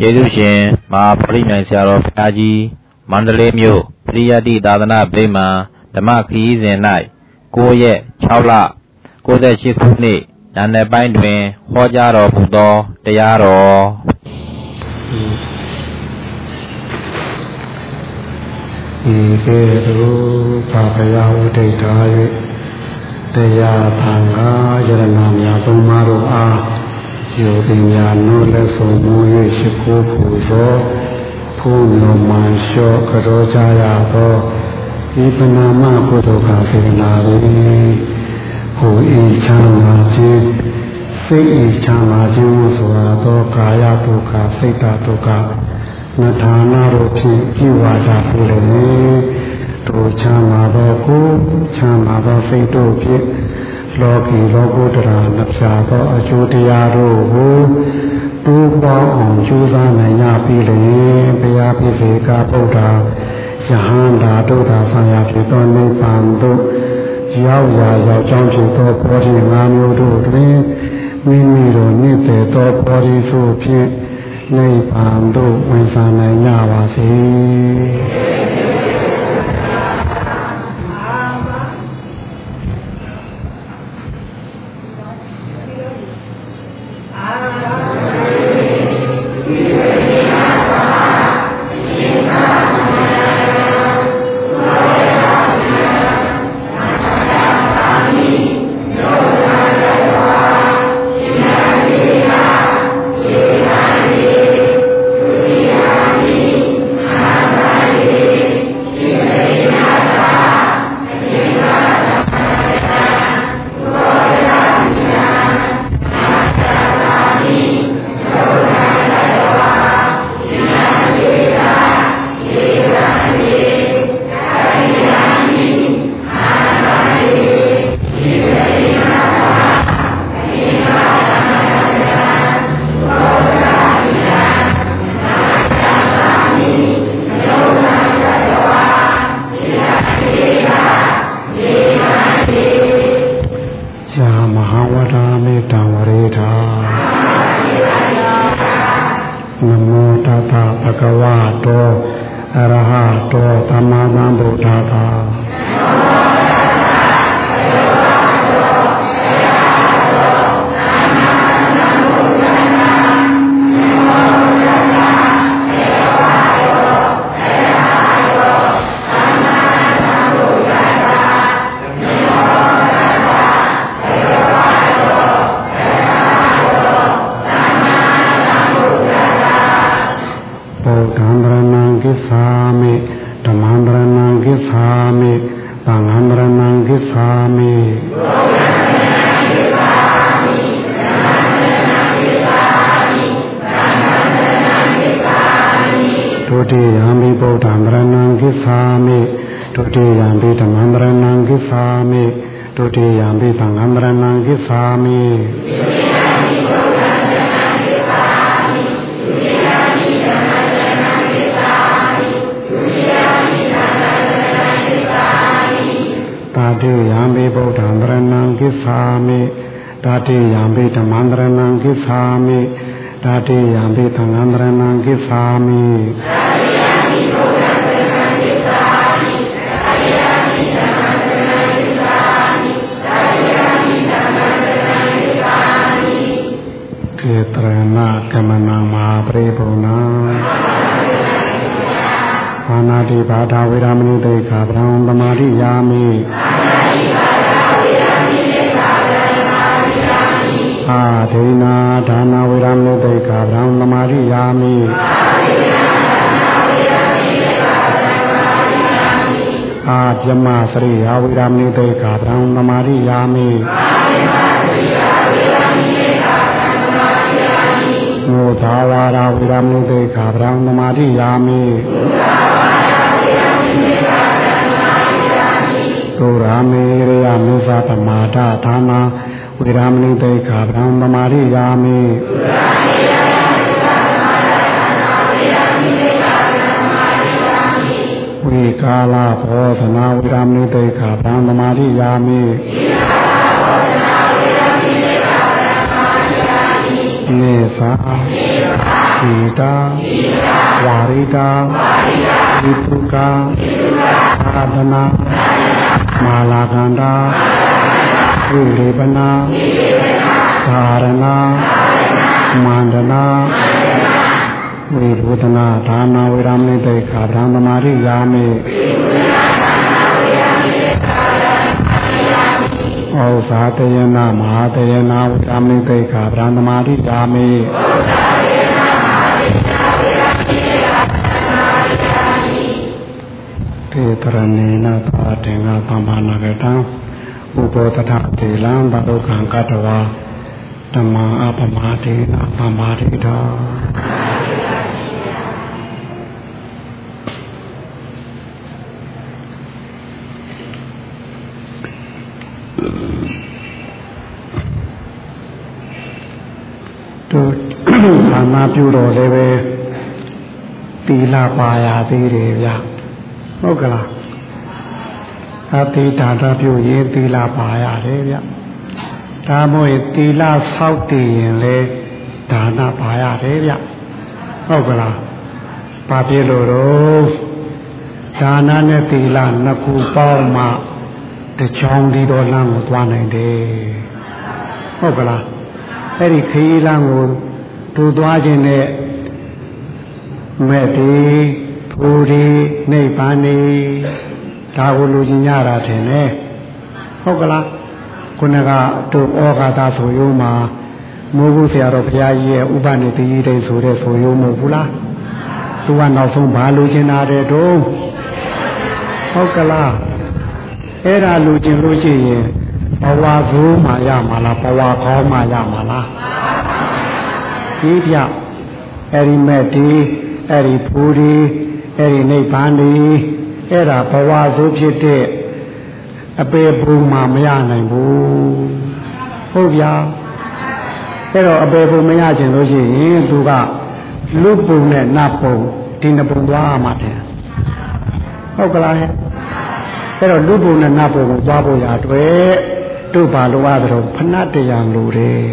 ကျေးဇူးရှင်မဟာဗောဓိမြိုင်ဆရာတော်ဘုရားကြီးမန္တလေးမြို့ပရိယတ္တိသာသနာ့ဗိမာန်ဓမ္မခရီးစဉ်၌9ရက်6လ68ခုနှစ်ဉာဏ်နယ်ပိုင်းတွင်ဟောကြားတော်မူသောတရားတော်ဤကဲ့သို့ဘာဘယဝဋိထား၍တရားသံဃာယရဏများသုံးပါးတို့အား ယောပညာနိုးလက်ဆုံးမူ၍ရှိခိုးပူဇော်ဖုံလုံးမှန်လျှော့ကြောကြရသောဤပနာမကုသိုလ်ကစေနာ၏ဟိုဤချမ်းသာခြင်းစိတ်ဤချမ်းသာခြင်းဆိုရသောကာယဒုက္ခစိတ်တဒုက္ခနထာနာတို့ဖြင့်ကြည်ဝါကြပြုလေတို့ချမ်းသာသောကိုချမ်းသာသောစိတ်တို့ဖြင့် လောကီလောကုတ္တရာနှစ်ဖြာသောအကျိုးတရားတို့ကိုတိုးပေါင်းအောင်ကြိုးစားနိုင်ရပြီလေဘုရားဖြစ်စေကဗုဒ္ဓယဟန္တာဒုဒ္ဓဆံရဖြစ်သောနိဗ္ဗာန်သို့ရောက်ရာရောက်ကြောင်းဖြစ်သောဘောဓိငါးမျိုးတို့တွင်မိမိတို့နိတ္တေသောဘောဓိဆိုဖြင့်နိဗ္ဗာန်သို့ဝင်စားနိုင်ကြပါစေ နေသာဣတာဝါရိတာ ဝိပုကာသာဒနာ မာလာကန္တာ ဝိလေပနာသာရဏမန္တနာဝိဘုဒနာဒါနာဝေရမိတေခာဗြဟ္မမာရိယာမိဩဇာတယနာမဟာတယနာဝေရမိတေခာဗြဟ္မမာရိယာမိတေတရဏေနသာတေငါသမ္မာနာကတံ ဥပောတထတေလံဘဒုက္ခံကတဝါဓမ္မာအပမတေနပမတိတောတို့ဘာနာပြုတော်လည်းပဲတီလာပါရသေးတယ်ဗျဟုတ်ကလား အတိဒါတာပြုရင်တီလာပါရတယ်ဗျဒါမို့တီလာဆောက်တည်ရင်လေဒါနပါရတယ်ဗျဟုတ်ကလားဘာဖြစ်လို့တော့ဒါနနဲ့တီလာနှစ်ခုပေါင်းမှတချောင်းဒီတော်လမ်းကိုသွားနိုင်တယ်ဟုတ်ကလားအဲ့ဒီခရီးလမ်းကိုတူသွားခြင်းနဲ့မဲ့ဒီဖူဒီနိဗ္ဗာန်နေ ဒါကိုလူချင်းရတာထင်တယ်ဟုတ်ကလားခုနကတို့ဩဃာတာဆိုရုံမှာမိုးဘူးဆရာတော်ဘုရားကြီးရဲ့ဥပနိတိတိဆိုတဲ့ဆိုရုံမဟုတ်ဘူးလားသူကနောက်ဆုံးဘာလူချင်းတာတဲ့တို့ဟုတ်ကလားအဲ့ဒါလူချင်းလို့ရှိရင်ဘဝဇိုးမှရမှာလားဘဝကောင်းမှရမှာလားဒီပြအဲ့ဒီမဲ့ဒီအဲ့ဒီဖူဒီအဲ့ဒီနိဗ္ဗာန်ဒီ အဲ့ဒါဘဝဇိုးဖြစ်တဲ့အပေဘုံမှမရနိုင်ဘူးဟုတ်ဗျာအဲ့တော့အပေဘုံမရချင်လို့ရှိရင်သူကလူပုံနဲ့နတ်ပုံဒီနှစ်ပုံသွားမှတယ်ဟုတ်ကလားဟဲ့အဲ့တော့လူပုံနဲ့နတ်ပုံကိုသွားဖို့ရအတွက်တို့ဘာလိုရသလဲဖဏတရားလိုတယ်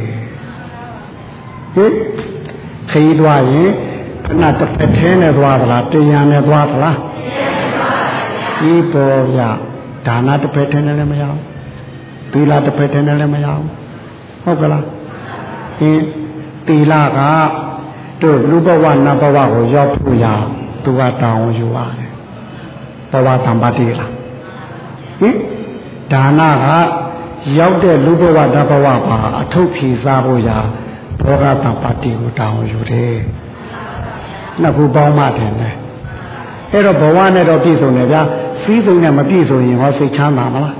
ဟင်ခရီးသွားရင်ဖဏတစ်ဖက်ထဲနဲ့သွားသလားတရားနဲ့သွားသလား ဒီပေါ်ရဒါနတစ်ဖက်ထဲနဲ့လည်းမရဘူးသီလတစ်ဖက်ထဲနဲ့လည်းမရဘူးဟုတ်ကလားဟင်သီလကတို့လူဘဝနတ်ဘဝကိုရောက်ဖို့ရသူကတောင်းယူရတယ်ဘဝတံပါတိလားဟင်ဒါနကရောက်တဲ့လူဘဝဓဘဝပါအထုပ်ဖြေစားဖို့ရာဘောဂတံပါတိကိုတောင်းယူတယ်နှစ်ခုပေါင်းမှတယ်လေအဲ့တော့ဘဝနဲ့တော့ပြည့်စုံတယ်ဗျာ စည်းစုံနဲ့မပြည့်စုံရင်ဟောစိတ်ချမ်းသာမလား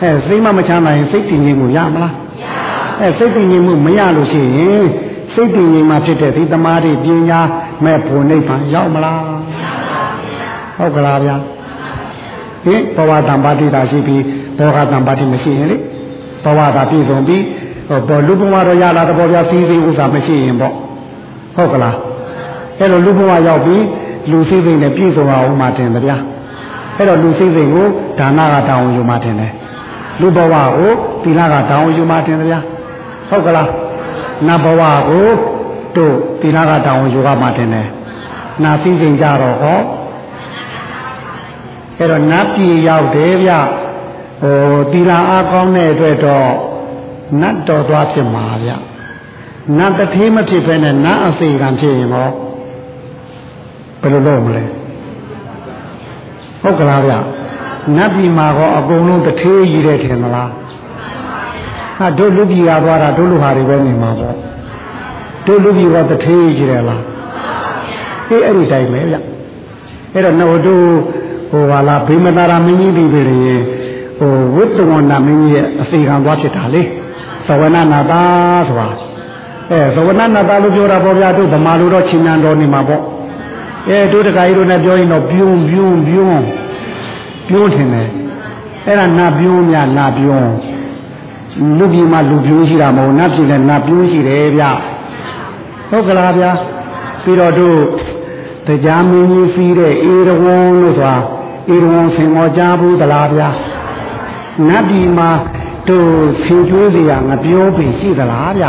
အဲစိတ်မမချမ်းသာရင်စိတ်တည်ငြိမ်မှုရမလားအဲစိတ်တည်ငြိမ်မှုမရလို့ရှိရင်စိတ်တည်ငြိမ်မှဖြစ်တဲ့ဒီသမာဓိပညာမဲ့ဖို့နိဗ္ဗာန်ရောက်မလားဟုတ်ကလားဗျာဟင်ဘဝတံပါတိတာရှိပြီးဘောဂတံပါတိမရှိရင်လေဘဝတာပြည့်စုံပြီးဟောလူဘဝတော့ရလာတော့ဗျာစီးစိမ်ဥစ္စာမရှိရင်ပေါ့ဟုတ်ကလားအဲ့လိုလူဘဝရောက်ပြီးလူစိတ်စိတ်နဲ့ပြည့်စုံအောင်မှတင်တယ်ဗျာ အဲ့တော့လူစိတ်စိတ်ကိုဒါနကတောင်းယူမှတင်တယ်လူဘဝကိုသီလကတောင်းယူမှတင်တယ်ဗျာဟုတ်ကလားနတ်ဘဝကိုတို့သီလကတောင်းယူကမှတင်တယ်နာသိစိတ်ကြတော့ဟောအဲ့တော့နတ်ပြည်ရောက်တယ်ဗျဟိုသီလအားကောင်းတဲ့အတွက်တော့နတ်တော်သွားဖြစ်မှာဗျနတ်တထေးမဖြစ်ဘဲနဲ့နတ်အစေကံဖြစ်ရင်ဟောဘယ်လိုလုပ်မလဲ ဟုတ်ကလားဗျနတ်ပြည်မှာကောအကုန်လုံးတထေးကြီးတဲ့ထင်မလားဟာတို့လူပြည်ကသွားတာတို့လူဟာတွေပဲနေမှာပေါ့တို့လူပြည်ကတထေးကြီးတယ်လားအေးအဲ့ဒီတိုင်းပဲဗျအဲ့တော့တော့တို့ဟိုဟာလားဗိမသာရမင်းကြီးပြည်ပြည်ရေဟိုဝိတ္တဝနာမင်းကြီးရဲ့အစီကံသွားဖြစ်တာလေသဝနနာတာဆိုတာအဲသဝနနာတာလို့ပြောတာပေါ့ဗျာတို့ဗမာလူတော့ချင်းမြန်တော်နေမှာပေါ့ အဲတို့တခါကြီးတို့နဲ့ပြောရင်တော့ပြုံးပြုံးပြုံးပြုံးထင်တယ်အဲ့ဒါနာပြုံးများနာပြုံးလူပြည်မှာလူပြုံးရှိတာမဟုတ်နတ်ပြည်လည်းနတ်ပြုံးရှိတယ်ဗျဟုတ်ကလားဗျာပြီးတော့တို့တရားမင်းကြီးစီးတဲ့အေရဝံလို့ဆိုတာအေရဝံဆင်မောကြားဘူးသလားဗျာနတ်ပြည်မှာတို့ဆင်ကျွေးစရာငပြောပင်ရှိသလားဗျ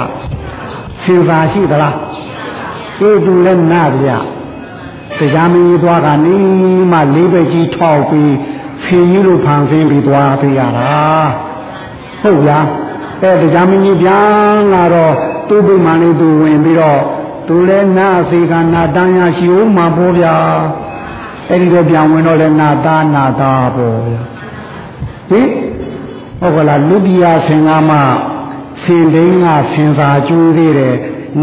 ဆင်သာရှိသလားအေးသူလည်းနာဗျာ တရားမင်းကြီးသွားကနေမှလေးပဲကြီးထောက်ပြီးဖင်ကြီးလိုဖန်ဆင်းပြီးသွားပေးရတာဟုတ်လားအဲတရားမင်းကြီးပြန်လာတော့သူ့ဘုမှန်လေးသူဝင်ပြီးတော့သူလည်းနာအစီကနာတန်းရရှိဦးမှာပေါ့ဗျာအဲ့ဒီတော့ပြန်ဝင်တော့လည်းနာသားနာသားပေါ့ဗျာဟင်ဟုတ်ကလားလူပြည်ဆင်ကားမှဆင်ဒိန်းကဆင်စာကျိုးသေးတယ်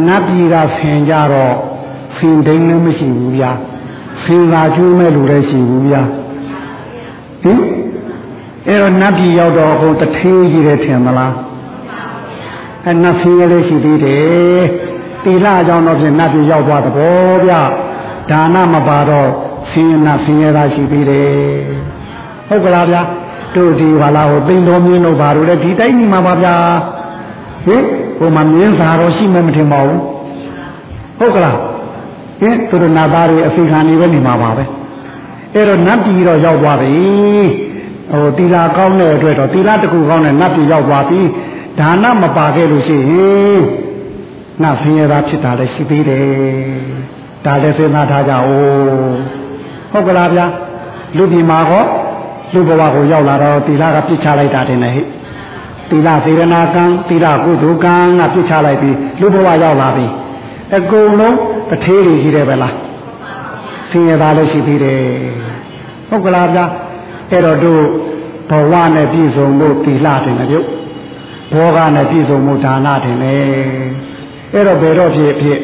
နတ်ပြည်ကဆင်ကြတော့ ဆင်ဒိန်းလည်းမရှိဘူးဗျာဆင်စာကျိုးမဲ့လူလည်းရှိဘူးဗျာဟင်အဲ့တော့နတ်ပြည်ရောက်တော့ဟိုတထေးကြီးတယ်ထင်မလားအဲနတ်ဆင်းရဲလေးရှိသေးတယ်တိလအကြောင်းတော့ဖြင့်နတ်ပြည်ရောက်သွားတဘောဗျဒါနမပါတော့ဆင်းရဲနတ်ဆင်းရဲတာရှိသေးတယ်ဟုတ်ကလားဗျာတို့ဒီဟာလာဟိုသိမ့်တော်မြင်းတို့ဘာလို့လဲဒီတိုင်းနေမှာပါဗျာဟင်ဟိုမှာမြင်းစာတော့ရှိမှမထင်ပါဘူးဟုတ်ကလား ဟင်သူတို့နာသားတွေအစီခံနေပဲနေမှာပါပဲအဲ့တော့နတ်ပြည်တော့ရောက်သွားပြီဟိုတီလာကောင်းတဲ့အတွက်တော့တီလာတကူကောင်းတဲ့နတ်ပြည်ရောက်သွားပြီဒါနမပါခဲ့လို့ရှိရင်နတ်ဆင်းရဲသားဖြစ်တာလည်းရှိသေးတယ်ဒါလည်းစဉ်းစားထားကြအောင်ဟုတ်ကလားဗျာလူပြည်မှာဟောလူဘဝကိုရောက်လာတော့တီလာကပြစ်ချလိုက်တာတင်လေဟဲ့တီလာစေရနာကံတီလာကုသိုလ်ကံကပြစ်ချလိုက်ပြီးလူဘဝရောက်လာပြီအကုန်လုံး တထေးတွေရှိတယ်ပဲလားဆင်းရဲသားလည်းရှိသေးတယ်ဟုတ်ကလားဗျာအဲ့တော့တို့ဘဝနဲ့ပြည့်စုံဖို့တီလာတယ်လေပြုတ်ဘောကနဲ့ပြည့်စုံမှုဒါနတင်လေအဲ့တော့ဘယ်တော့ဖြစ်ဖြစ်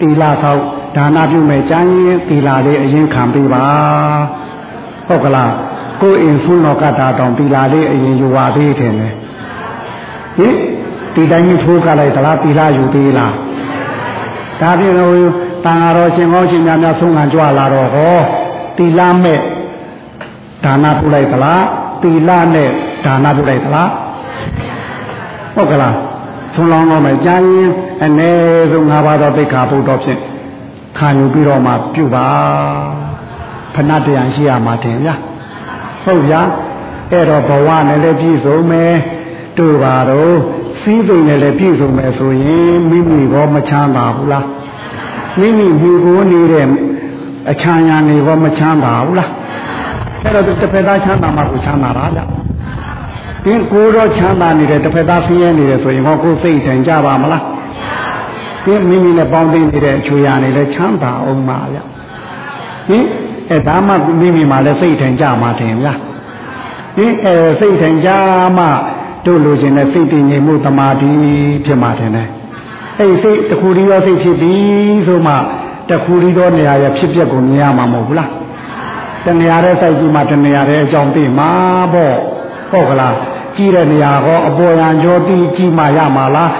တီလာဆောက်ဒါနပြုမယ်ကြမ်းရင်တီလာလေးအရင်ခံပေးပါဟုတ်ကလားကိုယ်အင်ဖုနောကတာတောင်တီလာလေးအရင်ယူပါသေးတယ်လေဟင်ဒီတိုင်းကြီးထိုးကလိုက်သလားတီလာယူသေးလားဒါဖြင့်လို့ တန်ဃာတော်ရှင်ကောင်းရှင်များများဆုံးခံကြွလာတော့ဟောတီလာမဲ့ဒါနပြုလိုက်သလားတီလာနဲ့ဒါနပြုလိုက်သလားဟုတ်ကလားဆုံးလောင်းတော့မယ်ကြာရင်အ ਨੇ ဆုံး၅ပါးသောသိက္ခာပုဒ်တော်ဖြင့်ခံယူပြီးတော့မှပြုပါဖဏတရားရှိရမှာတင်ဗျာဟုတ်ဗျာအဲ့တော့ဘဝနဲ့လည်းပြည့်စုံမယ်တို့ပါတော့စီးစိမ်နဲ့လည်းပြည့်စုံမယ်ဆိုရင်မိမိဘောမချမ်းသာဘူးလား မိမိမြူကိုနေတဲ့အချမ်းရနေဘောမချမ်းသာဘူးလားအဲ့တော့တစ်ဖက်သားချမ်းသာမှကိုချမ်းသာတာဗျဒီကိုတော့ချမ်းသာနေတယ်တစ်ဖက်သားဆင်းရဲနေတယ်ဆိုရင်ဟောကိုယ်စိတ်ထိုင်ကြပါမလားဒီမိမိနဲ့ပေါင်းသိနေတဲ့အချွေရနေလဲချမ်းသာအောင်ပါဗျဟင်အဲဒါမှမိမိမှလည်းစိတ်ထိုင်ကြမှာတင်ဗျဒီအဲစိတ်ထိုင်ကြမှတို့လိုချင်တဲ့စိတ်တည်ငြိမ်မှုတမာတိဖြစ်မှာတင်တယ် အဲ့စိတ်တခုတည်းရောစိတ်ဖြစ်ပြီဆိုမှတခုတည်းသောနေရာရဖြစ်ပျက်ကိုမြင်ရမှာမဟုတ်ဘူးလားတနေရာတဲ့စိုက်ကြည့်မှတနေရာတဲ့အကြောင်းသိမှာပေါ့ဟုတ်ကလားကြည့်တဲ့နေရာဟောအပေါ်ရန်ကြောတိကြည့်မှရမှာလား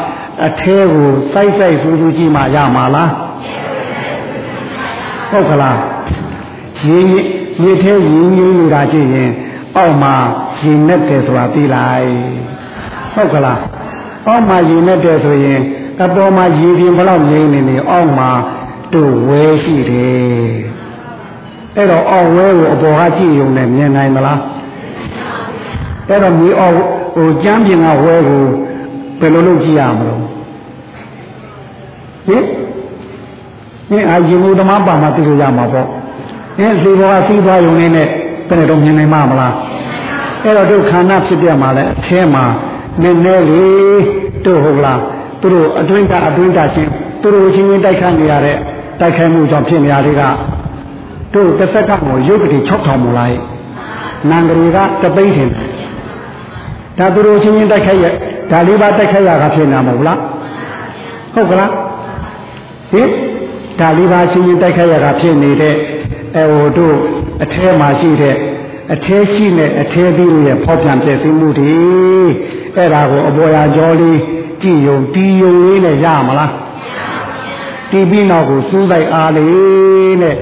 အထဲကိုစိုက်စိုက်ဆူဆူကြည့်မှရမှာလားဟုတ်ကလားရေရေထဲရင်းရင်းနေတာကြည့်ရင်အောက်မှာရေနဲ့တယ်ဆိုတာသိလိုက်ဟုတ်ကလားအောက်မှာရေနဲ့တယ်ဆိုရင် အပေါ်မှာရေပြင်ဘလောက်ငြိမ့်နေနေအောက်မှာတို့ဝဲရှိတယ်အဲ့တော့အောက်ဝဲကိုအပေါ်ကကြည့်ရုံနဲ့မြင်နိုင်မလားအဲ့တော့မြေအောက်ဟိုကျမ်းပြင်ကဝဲကိုဘယ်လိုလုပ်ကြည့်ရမလို့ဟင်ဟင်အာရင်မှုသမားပါမှသိလို့ရမှာပေါ့ဟင်စီဘောကစီးသွားရုံနဲ့နဲ့ဘယ်နဲ့တော့မြင်နိုင်မှာမလားအဲ့တော့တို့ခန္ဓာဖြစ်ပြမှာလဲအထဲမှာနည်းနည်းလေးတို့ဟုတ်လား သူတို့အတွင်းကအတွင်းကချင်းသူတို့ချင်းချင်းတိုက်ခိုက်နေရတဲ့တိုက်ခိုက်မှုကြောင့်ဖြစ်နေရတဲ့ကတို့တစ်စက္ကန့်ကိုရုပ်ကတိ6000မလားနန္ဒရီကတသိန်းထင်ဒါသူတို့ချင်းချင်းတိုက်ခိုက်ရဒါလေးပါတိုက်ခိုက်ရတာဖြစ်နေမှာမဟုတ်လားဟုတ်ကလားဟင်ဒါလေးပါချင်းချင်းတိုက်ခိုက်ရတာဖြစ်နေတဲ့အဲဟိုတို့အထဲမှာရှိတဲ့အထဲရှိနဲ့အထဲသီးရဲ့ဖောက်ပြန်ပြည့်စုံမှုတွေအဲ့ဒါကိုအပေါ်ရာကြောလေး ကြည်ယုံတီယုံလေးနဲ့ရမလားတီးပြီးနောက်ကိုစူးလိုက်အားလေးနဲ့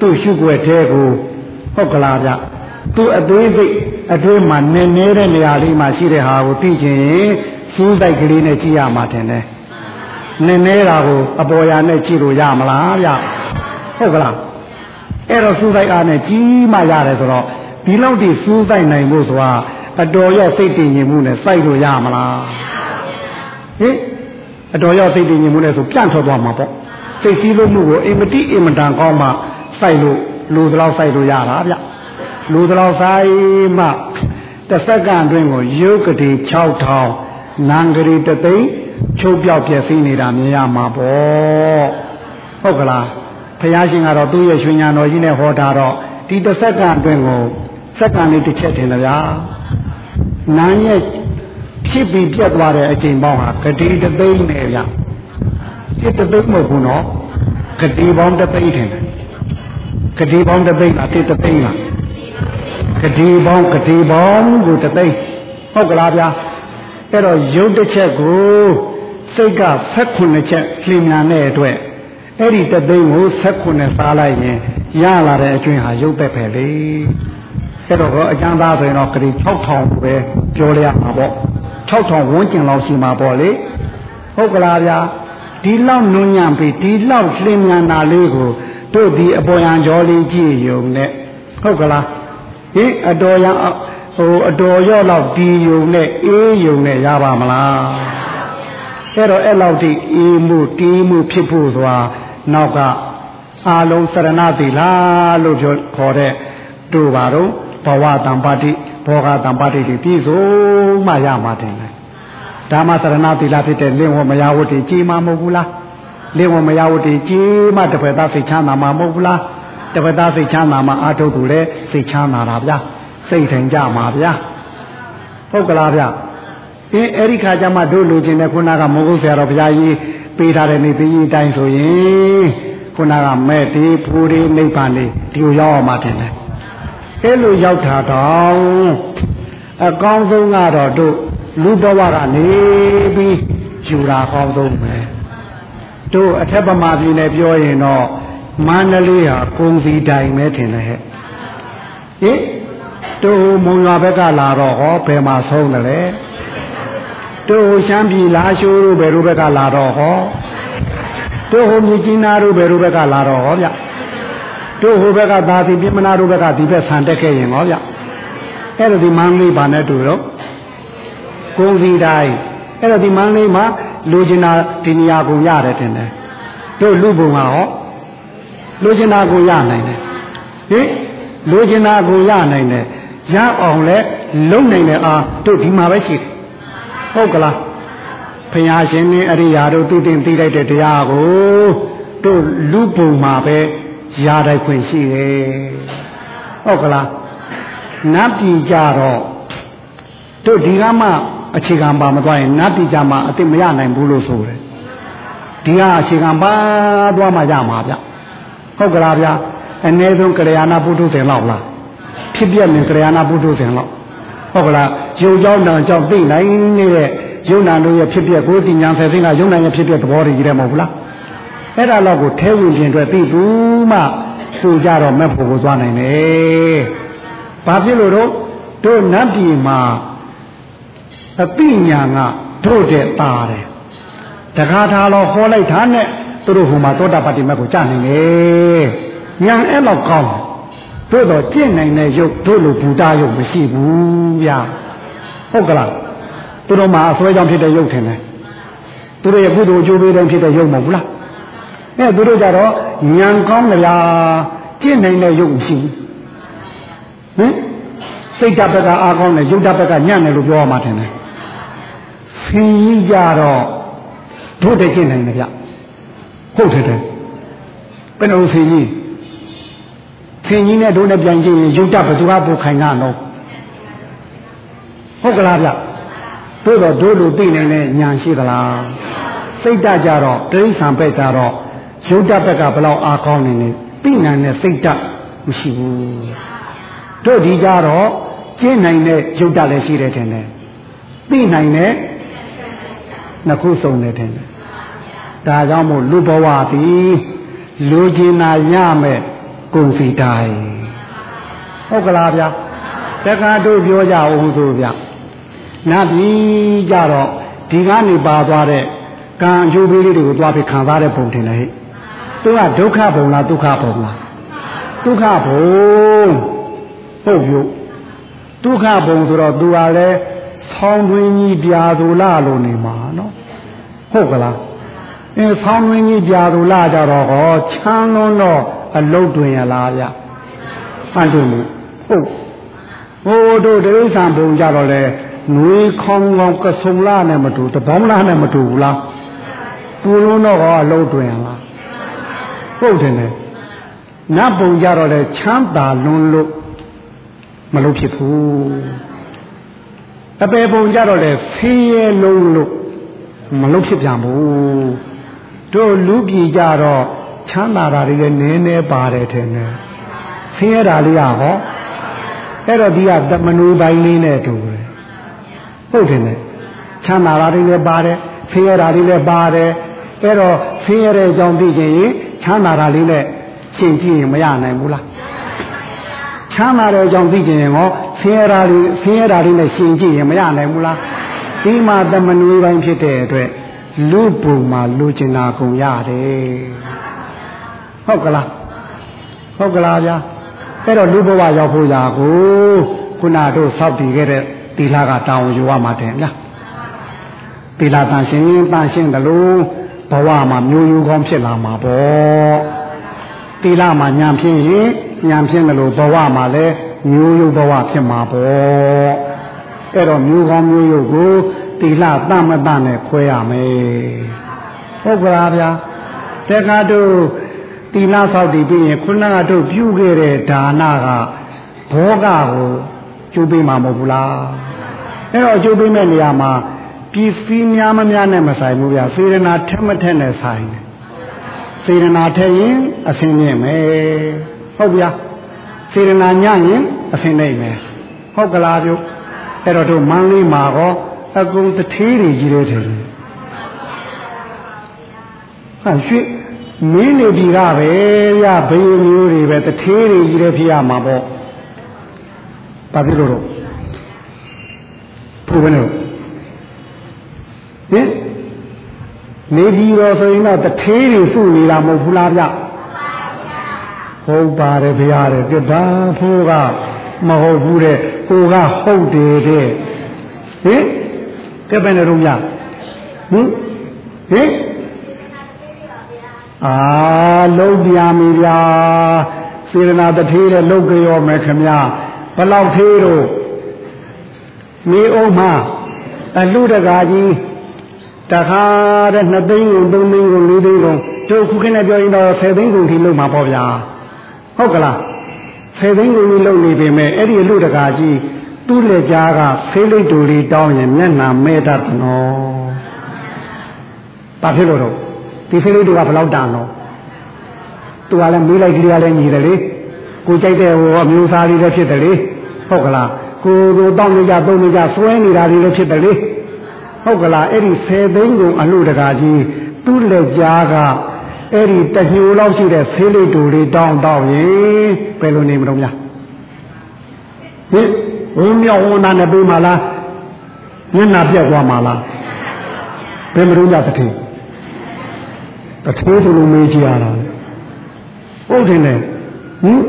သူ့ရှုွက်သေးကိုဟုတ်ကလားဗျသူ့အသေးစိတ်အတွင်းမှာနည်းနည်းတဲ့နေရာလေးမှာရှိတဲ့ဟာကိုသိချင်စူးလိုက်ကလေးနဲ့ကြည့်ရမှာတယ်နဲ့နည်းနည်းတာကိုအပေါ်ရာနဲ့ကြည့်လို့ရမလားဗျဟုတ်ကလားအဲ့တော့စူးလိုက်အားနဲ့ကြီးမှရတယ်ဆိုတော့ဒီလောက်ထိစူးလိုက်နိုင်ဖို့ဆိုတာအတော်ရောစိတ်တည်ငြိမ်မှုနဲ့စိုက်လို့ရမလား ဟင်အတော်ရောစိတ်တည်ငြိမ်မှုနဲ့ဆိုပြန့်ထွက်သွားမှာပေါ့စိတ်စည်းလို့မှုကိုအင်မတိအင်မတန်ကောင်းမှစိုက်လို့လူသလောက်စိုက်လို့ရတာဗျလူသလောက်စိုက်မှတစ်စက္ကန့်အတွင်းကိုယုတ်ကတိ6000နံကလေးတသိန်းချုပ်ပြောက်ပြည့်စည်နေတာမြင်ရမှာပေါ့ဟုတ်ကလားဘုရားရှင်ကတော့သူ့ရဲ့ရွှေညာတော်ကြီးနဲ့ဟောတာတော့ဒီတစ်စက္ကန့်အတွင်းကိုစက္ကန့်လေးတစ်ချက်တင်လားဗျာနန်းရဲ့ ဖြစ်ပြီးပြတ်သွားတဲ့အချိန်ပေါင်းဟာဂတိတသိန်းနဲ့ဗျဖြစ်တသိန်းမဟုတ်ဘူးနော်ဂတိပေါင်းတသိန်းထင်တယ်ဂတိပေါင်းတသိန်းလားတစ်တသိန်းလားဂတိပေါင်းဂတိပေါင်းကိုတသိန်းဟုတ်ကလားဗျာအဲ့တော့ရုပ်တစ်ချက်ကိုစိတ်က16ချက်လျင်မြန်တဲ့အတွက်အဲ့ဒီတသိန်းကို16စားလိုက်ရင်ရလာတဲ့အကျွင်းဟာရုပ်သက်ပဲလေအဲ့တော့အကျမ်းသားဆိုရင်တော့ဂတိ6000ပဲပြောရမှာပေါ့ 6000ဝန်းကျင်လောက်ရှိမှာပေါ့လေဟုတ်ကလားဗျာဒီလောက်နုံညံပြီးဒီလောက်လင်းမြန်တာလေးကိုတို့ဒီအပေါ်ရန်ကြောလေးကြည့်ယုံနဲ့ဟုတ်ကလားဟင်အတော်ရန်ဟိုအတော်ရော့လောက်ဒီယုံနဲ့အေးယုံနဲ့ရပါမလားအဲ့တော့အဲ့လောက်ဒီအေးမှုတီးမှုဖြစ်ဖို့ဆိုတာနောက်ကအာလုံးစရဏသီလာလို့ပြောခေါ်တဲ့တို့ပါတော့ဘဝတံပါတိ ဘောဂတံပါတိတွေပြည့်စုံမှရမှာတယ်ဓမ္မစရဏသီလာဖြစ်တဲ့လင်းဝမယာဝတ္တိကြီးမှမဟုတ်ဘူးလားလင်းဝမယာဝတ္တိကြီးမှတပည့်သားစိတ်ချမ်းသာမှာမဟုတ်ဘူးလားတပည့်သားစိတ်ချမ်းသာမှာအာထုတ်သူလည်းစိတ်ချမ်းသာတာဗျာစိတ်ထိုင်ကြမှာဗျာဟုတ်ကလားဗျာအင်းအဲ့ဒီခါကျမှတို့လူချင်းတဲ့ခုနကမဟုတ်ဆရာတော်ဘုရားကြီးပေးထားတဲ့နေသိကြီးတိုင်းဆိုရင်ခုနကမဲ့ဒီဖူဒီနိဗ္ဗာန်လေးဒီကိုရောက်အောင်မှတင်တယ် အဲ့လိုရောက်တာတော့အကောင်းဆုံးကတော့တို့လူဘဝကနေပြီးယူတာကောင်းဆုံးပဲတို့အထက်ပမာပြည်နယ်ပြောရင်တော့မန္တလေးဟာကုံစီတိုင်ပဲထင်တယ်ဟဲ့ဟင်တို့မုံရွာဘက်ကလာတော့ဟောဘယ်မှာဆုံးတယ်လဲတို့ရှမ်းပြည်လာရှိုးတို့ဘယ်လိုဘက်ကလာတော့ဟောတို့ဟိုမြကြီးနာတို့ဘယ်လိုဘက်ကလာတော့ဟောဗျ တို့ဟိုဘက်ကသာတိပြမနာတို့ဘက်ကဒီဘက်ဆန်တက်ခဲ့ရင်ဟောဗျအဲ့ဒါဒီမန္တလေးဘာနဲ့တူတော့ကုန်းစီတိုင်းအဲ့တော့ဒီမန္တလေးမှာလူကျင်တာဒီနေရာကိုရတယ်တင်တယ်တို့လူပုံကဟောလူကျင်တာကိုရနိုင်တယ်ဟင်လူကျင်တာကိုရနိုင်တယ်ရအောင်လဲလုံနိုင်တယ်အာတို့ဒီမှာပဲရှိတယ်ဟုတ်ကလားဘုရားရှင်နဲ့အရိယာတို့သူတင်သိလိုက်တဲ့တရားကိုတို့လူပုံမှာပဲ ရတိုက်ခွင့်ရှိတယ်ဟုတ်ကလားနတ်ပြည်ကြတော့တို့ဒီကမှအခြေခံပါမသွားရင်နတ်ပြည်ကြမှာအစ်မရနိုင်ဘူးလို့ဆိုတယ်ဒီကအခြေခံပါသွားမှရမှာဗျဟုတ်ကလားဗျအနည်းဆုံးကလျာဏပုထုဇဉ်လောက်လားဖြစ်ပြနေကလျာဏပုထုဇဉ်လောက်ဟုတ်ကလားရုပ်ကြောင်းတန်ကြောင့်သိနိုင်နေတဲ့ယုံနာတို့ရဲ့ဖြစ်ပြကိုတင်ညာဆယ်သိန်းကယုံနာရဲ့ဖြစ်ပြသဘောတွေကြီးတယ်မဟုတ်ဘူးလား အဲ့ဒါတော့ကိုထဲဝင်ခြင်းအတွက်သိဘူးမှဆိုကြတော့မဲ့ဖို့ကိုသွားနိုင်တယ်ဘာဖြစ်လို့တော့တို့နတ်ပြည်မှာအပိညာကတို့တဲ့ပါတယ်တခါထားတော့ဟောလိုက်တာနဲ့သူတို့ဟိုမှာသောတာပတ္တိမက်ကိုကြားနိုင်တယ်ညာအဲ့လောက်ကောင်းတို့တော့ကျင့်နိုင်တဲ့ရုပ်တို့လိုဘူတာရုပ်မရှိဘူးဗျာဟုတ်ကလားသူတို့မှာအစွဲကြောင့်ဖြစ်တဲ့ရုပ်ထင်တယ်သူတို့ရဲ့ကုသိုလ်အကျိုးပေးတဲ့ဖြစ်တဲ့ရုပ်မဟုတ်ဘူးလား အဲသူတို့ကြတော့ဉာဏ်ကောင်းကြလားကျင့်နိုင်တဲ့ရုပ်မရှိဘူးဟင်စိတ်ဓာတ်ဘက်ကအားကောင်းတယ်ရုပ်ဓာတ်ဘက်ကညံ့တယ်လို့ပြောရမှာထင်တယ်ဆင်းကြီးကြတော့တို့တည်းကျင့်နိုင်တယ်ဗျဟုတ်တယ်တဲ့ဘယ်လိုဆင်းကြီးဆင်းကြီးနဲ့တို့နဲ့ပြန်ကြည့်ရင်ရုပ်ဓာတ်ဘယ်သူကပိုခိုင်တာတော့ဟုတ်ကလားဗျတို့တော့တို့လူသိနိုင်တဲ့ဉာဏ်ရှိသလားစိတ်ဓာတ်ကြတော့တိရိစ္ဆာန်ဘက်ကြတော့ ရုပ်ဓာတ်ဘက်ကဘယ်လောက်အားကောင်းနေနေသိနိုင်တဲ့စိတ်ဓာတ်မရှိဘူးတို့ဒီကြတော့ကျင့်နိုင်တဲ့ရုပ်ဓာတ်လည်းရှိတယ်ထင်တယ်သိနိုင်တဲ့နှစ်ခုစုံတယ်ထင်တယ်ဒါကြောင့်မို့လူဘဝသည်လူကျင်နာရမယ်ကုန်စီတိုင်းဟုတ်ကလားဗျာတက္ကတို့ပြောကြအောင်ဆိုဗျာနတ်ပြည်ကြတော့ဒီကနေပါသွားတဲ့ကံအကျိုးပေးလေးတွေကိုသွားပြီးခံစားတဲ့ပုံတင်တယ်ဟဲ့ သူကဒုက္ခဘုံလားဒုက္ခဘုံလားဒုက္ခဘုံဟုတ်ပြုဒုက္ခဘုံဆိုတော့သူကလည်းဆောင်းတွင်းကြီးပြာသူလားလို့နေမှာနော်ဟုတ်ကလားအဲဆောင်းရင်းကြီးပြာသူလာကြတော့ဟောချမ်းလွန်းတော့အလုတ်တွင်ရလားဗျမှန်တယ်လို့ဟုတ်ဟိုတို့တိရစ္ဆာန်ဘုံကြတော့လေနွေခေါင်းကောင်းကဆုံလာနဲ့မတူတပေါင်းလားနဲ့မတူဘူးလားပူလုံးတော့ဟောအလုတ်တွင်ရလား ဟုတ်တယ်လေနတ်ပုံကြတော့လေချမ်းသာလွန်းလို့မလို့ဖြစ်ဘူးအပေပုံကြတော့လေဖေးရဲလုံးလို့မလို့ဖြစ်ပြန်ဘူးတို့လူပြည်ကြတော့ချမ်းသာတာတွေလည်းနည်းနည်းပါတယ်ထင်တယ်ဆင်းရဲတာလေးကဟောအဲ့တော့ဒီကတမနူပိုင်းလေးနဲ့တူတယ်ဟုတ်တယ်နဲ့ချမ်းသာတာတွေလည်းပါတယ်ဆင်းရဲတာတွေလည်းပါတယ်အဲ့တော့ဆင်းရဲတဲ့အကြောင်းသိခြင်းရင် ချမ်းသာတာလေးနဲ့ရှင်းကြည့်ရင်မရနိုင်ဘူးလားချမ်းသာတဲ့အကြောင်းသိခြင်းရင်ဟောဆင်းရဲတာတွေဆင်းရဲတာတွေနဲ့ရှင်းကြည့်ရင်မရနိုင်ဘူးလားဒီမှာတမနူပိုင်းဖြစ်တဲ့အတွက်လူပုံမှာလူကျင်တာကုန်ရတယ်ဟုတ်ကလားဟုတ်ကလားဗျာအဲ့တော့လူဘဝရောက်ဖို့ရာကိုခုနတို့စောက်တည်ခဲ့တဲ့တီလာကတောင်းယူရမှာတယ်ဗျာတီလာတန်ရှင်တန်ရှင်တယ်လို့ ဘဝမှာမျိုးယူကောင်းဖြစ်လာမှာပေါ့တီလာမှာညံဖြစ်ရင်ညံဖြစ်တယ်လို့ဘဝမှာလည်းမျိုးယူဘဝဖြစ်မှာပေါ့အဲ့တော့မျိုးကောင်းမျိုးယူကိုတီလာတမတနဲ့ခွဲရမယ်ဟုတ်ကလားဗျာတက္ကတို့တီလာဆောက်တည်ပြီးရင်ခုနကတို့ပြုခဲ့တဲ့ဒါနကဘောကကိုကျိုးပေးမှာမဟုတ်ဘူးလားအဲ့တော့ကျိုးပေးမဲ့နေရာမှာ ပစ္စည်းများမများနဲ့မဆိုင်ဘူးဗျာစေရနာထက်မထက်နဲ့ဆိုင်တယ်စေရနာထက်ရင်အဆင်မြင့်မယ်ဟုတ်ဗျာစေရနာညရင်အဆင်နိုင်မယ်ဟုတ်ကလားပြုအဲ့တော့တို့မန်းလေးမှာကောအကုန်တထေးတွေကြီးတယ်ထင်တယ်ဟာရွှေမင်းနေဒီကပဲရဘေးမျိုးတွေပဲတထေးတွေကြီးတယ်ဖြစ်ရမှာပေါ့ဘာဖြစ်လို့တော့ဘုရားနဲ့ ဟင်နေဒီတော်ဆိုရင်တော့တထေးတွေစုနေတာမဟုတ်ဘူးလားဗျဟုတ်ပါတယ်ဗျာတဲ့ကဘာဖို့ကမဟုတ်ဘူးတဲ့ကိုကဟုတ်တယ်တဲ့ဟင်ကဲပဲနေတော့ညဟင်ဟင်အာလုံးပြမိဗျာစေရနာတထေးတဲ့လုတ်ကြောမယ်ခမဘလောက်သေးတော့မိအောင်မအလူတကာကြီး တခါတဲ့2သိန်းကို3သိန်းကို4သိန်းကိုတို့ခုခင်းနဲ့ပြောရင်တော့10သိန်းကိုထိလုံမှာပေါ့ဗျာဟုတ်ကလား10သိန်းကိုလုံနေပေမဲ့အဲ့ဒီအလူတကာကြီးသူ့လက်ကြားကဖေးလိတ်တူလေးတောင်းရင်မျက်နှာမဲတတ်နော်ဘာဖြစ်လို့တော့ဒီဖေးလိတ်တူကဘယ်လောက်တန်တော့သူကလည်းမေးလိုက်ကလေးကလည်းညီတယ်လေကိုကြိုက်တဲ့ဟိုအမျိုးသားလေးလည်းဖြစ်တယ်လေဟုတ်ကလားကိုကိုတောင်းနေကြသုံးနေကြစွဲနေတာလေးလည်းဖြစ်တယ်လေ ဟုတ်ကလားအဲ့ဒီ10သိန်းကုန်အလို့တကာကြီးသူ့လက်ကြားကအဲ့ဒီတညိုလောက်ရှိတဲ့ဖေးလိတ်တူလေးတောင်းတောင်းရင်ဘယ်လိုနေမလို့များဟင်ဝင်းမြောက်ဝန်းနာနဲ့ပြေးမှာလားမျက်နှာပြက်သွားမှာလားဘယ်မလို့ကြတထေးတထေးဆိုလို့မေးကြည့်ရတာဟုတ်တယ်လေဟင်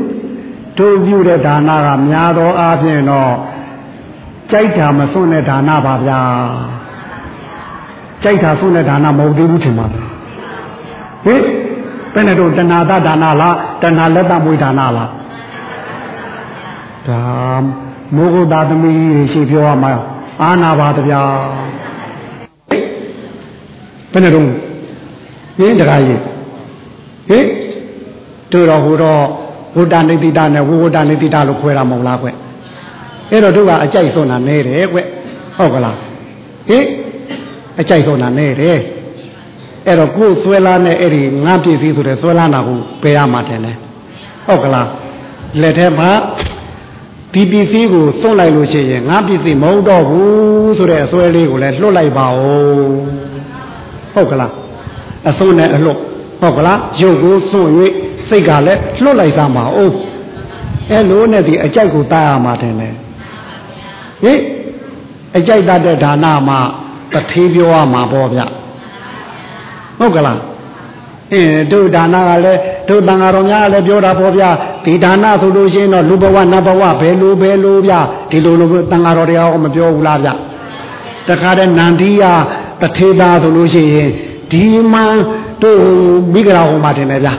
တို့ပြုတဲ့ဒါနကများသောအားဖြင့်တော့ကြိုက်တာမစွန့်တဲ့ဒါနပါဗျာ ကြိုက်တာစွန့်တဲ့ဒါနမဟုတ်သေးဘူးထင်ပါလားဟင်ဘယ်နဲ့တော့တဏှာတဒါနလားတဏှာလက်တမွေးဒါနလားဒါမိုးကုသာသမီးကြီးရှိပြောရမှာအာနာပါတဗျာဘယ်နဲ့တော့ဟင်တခါကြီးဟင်တို့တော့ဟိုတော့ဝိတ္တနိတိတနဲ့ဝိဝတ္တနိတိတလို့ခွဲတာမဟုတ်လားကွအဲ့တော့တို့ကအကြိုက်ဆုံးတာနဲတယ်ကွဟုတ်ကလားဟင် အကြိုက်ဆုံးတာနဲတယ်အဲ့တော့ကိုယ်ဆွဲလာနဲ့အဲ့ဒီငါပြည့်စည်ဆိုတဲ့ဆွဲလာတာကိုပယ်ရမှာတယ်လေဟုတ်ကလားလက်ထဲမှာဒီပစ္စည်းကိုစွန့်လိုက်လို့ရှိရင်ငါပစ္စည်းမဟုတ်တော့ဘူးဆိုတဲ့အစွဲလေးကိုလည်းလွတ်လိုက်ပါဦးဟုတ်ကလားအစွန်းနဲ့အလွတ်ဟုတ်ကလားရုပ်ကိုစွန့်၍စိတ်ကလည်းလွတ်လိုက်သားမှာအိုးအဲလိုနဲ့ဒီအကြိုက်ကိုတားရမှာတယ်လေဟိအကြိုက်တတ်တဲ့ဒါနမှာ တထေးပြောရမှာပေါ့ဗျဟုတ်ကလားအင်းတို့ဒါနာကလည်းတို့တန်ဃာတော်များကလည်းပြောတာပေါ့ဗျဒီဒါနာဆိုလို့ရှိရင်တော့လူဘဝနတ်ဘဝဘယ်လိုဘယ်လိုဗျဒီလိုလိုတန်ဃာတော်တရားဟောမပြောဘူးလားဗျတခါတည်းနန္ဒီယာတထေးသားဆိုလို့ရှိရင်ဒီမှာတို့မိဂရာဟောမှာတင်တယ်ဗျ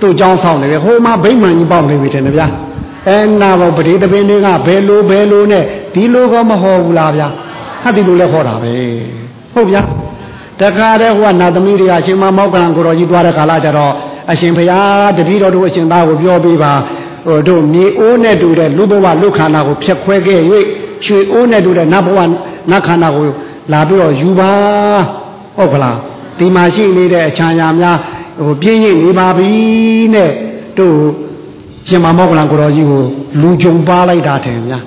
တို့ကြောင်းဆောင်တယ်ဟိုမှာဗိမာန်ကြီးပေါက်နေပြီတင်တယ်ဗျအဲနာဘောပတိတပင်းတွေကဘယ်လိုဘယ်လိုနဲ့ဒီလိုကမဟောဘူးလားဗျာ ဟာဒီလိုလဲဟောတာပဲဟုတ်ဗျာတခါတည်းဟိုကနာသမီးတွေကအရှင်မမောက္ကလံကိုတော်ကြီးသွားတဲ့ကာလကျတော့အရှင်ဘုရားတပည့်တော်တို့အရှင်သားကိုပြောပေးပါဟိုတို့မြေအိုးနဲ့တူတဲ့လူဘဝလူခန္ဓာကိုဖျက်ခွဲခဲ့၍ရွှေအိုးနဲ့တူတဲ့နတ်ဘဝနတ်ခန္ဓာကိုလာပြီးတော့ယူပါဟုတ်ကလားဒီမှာရှိနေတဲ့အချမ်းရာများဟိုပြင်းရင်နေပါပြီနဲ့တို့ရှင်မမောကလံကိုတော်ကြီးကိုလူကြုံပါလိုက်တာထင်များ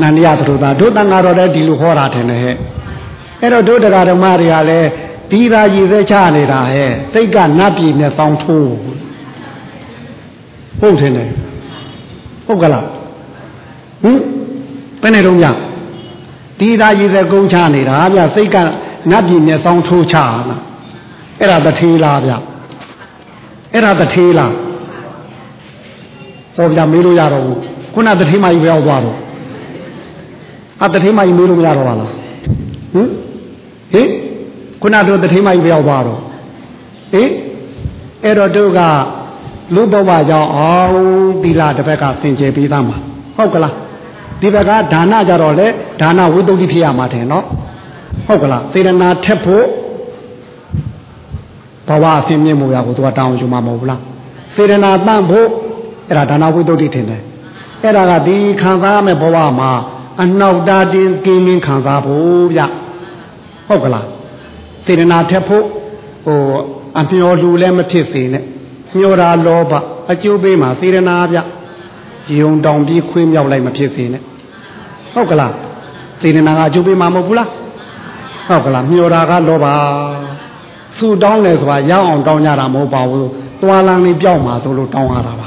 နန္ဒီယသတို့သားတို့တန်ဃာတော်လည်းဒီလိုဟောတာထင်တယ်ဟဲ့အဲ့တော့တို့တရားဓမ္မတွေကလည်းဒီသာရည်စဲချနေတာဟဲ့စိတ်ကနတ်ပြည်နဲ့စောင်းထိုးဟုတ်တယ်ဟုတ်ကလားဟင်ဘယ်နဲ့တော့ညဒီသာရည်စဲကုန်းချနေတာဗျစိတ်ကနတ်ပြည်နဲ့စောင်းထိုးချတာအဲ့ဒါတထေးလားဗျအဲ့ဒါတထေးလားဟောဗျမေးလို့ရတော့ဘူးခုနတထေးမကြီးဘယ်ရောက်သွားတော့ အတထေးမကြီးမေးလို့မရတော့ပါလားဟင်ဟင်ခုနတို့တထေးမကြီးဘယ်ရောက်သွားတော့ဟင်အဲ့တော့တို့ကလူဘဝကြောင့်အောင်သီလတစ်ဘက်ကသင်ကျေပေးသားမှာဟုတ်ကလားဒီဘက်ကဒါနကြတော့လေဒါနဝိသုဒ္ဓိဖြစ်ရမှာတယ်နော်ဟုတ်ကလားစေတနာထက်ဖို့ဘဝအစဉ်မြင့်မှုရကိုသူကတောင်းယူမှာမဟုတ်ဘူးလားစေတနာတန့်ဖို့အဲ့ဒါဒါနဝိသုဒ္ဓိထင်တယ်အဲ့ဒါကဒီခံစားရမယ့်ဘဝမှာ အနောက်တာတင်ကင်းကင်းခံစားဖို့ဗျဟုတ်ကလားစေတနာထက်ဖို့ဟိုအမျောလူလည်းမဖြစ်စေနဲ့မျောတာလောဘအကျိုးပေးမှာစေတနာဗျယုံတောင်ပြီးခွေးမြောက်လိုက်မဖြစ်စေနဲ့ဟုတ်ကလားစေတနာကအကျိုးပေးမှာမဟုတ်ဘူးလားဟုတ်ကလားမျောတာကလောဘဆူတောင်းတယ်ဆိုတာရအောင်တောင်းကြတာမဟုတ်ပါဘူးသွားလန်းလေးပြောက်မှာဆိုလို့တောင်းရတာပါ